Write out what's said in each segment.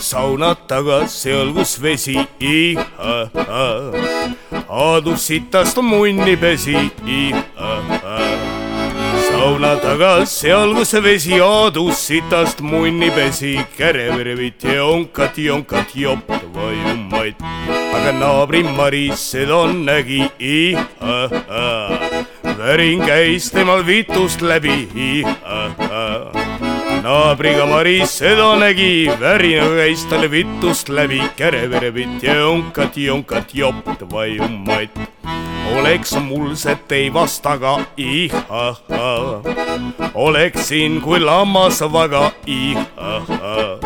sauna taga seal, kus vesi iha-ha. Aadu sitast munni pesi iha-ha. sauna taga seal, kus vesi Aadu sitast munni pesi, käreverevit ja onkat, jonkat, jopp, vajumaid. aga naabri Maris seda nägi iha-ha. värin käis temal vitust läbi iha-ha naabriga Maris seda nägi, värinaga käis talle vitust läbi, käreverevitt ja jonkat, jonkat, jopt, vajumaid. oleks mul see teivas taga, ihaha. oleksin kui lammas vaga, ihaha.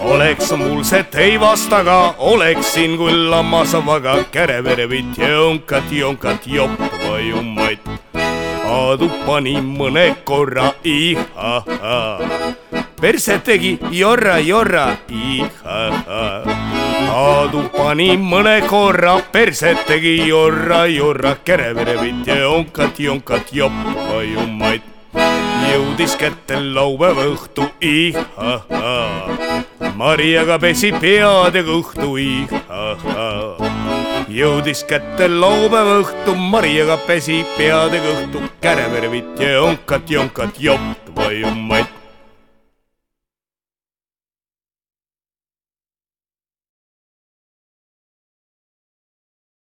oleks mul see teivas taga, oleksin kui lammas vaga, käreverevitt ja jonkat, jonkat, jopt, vajumaid Aadu pani mõne korra iha-ha. perse tegi jorra, jorra iha-ha. Aadu pani mõne korra, perse tegi jorra, jorra, kereverevit ja jonkat, jonkat, jopp, vajumaid. jõudis kätte laupäeva õhtu iha-ha. Mariaga pesi pead ja kõhtu iha-ha jõudis kätte laupäeva õhtu, Mariaga pesi pead ja kõhtu, kärevervit ja onkat, jonkat, jopt, vajumatt.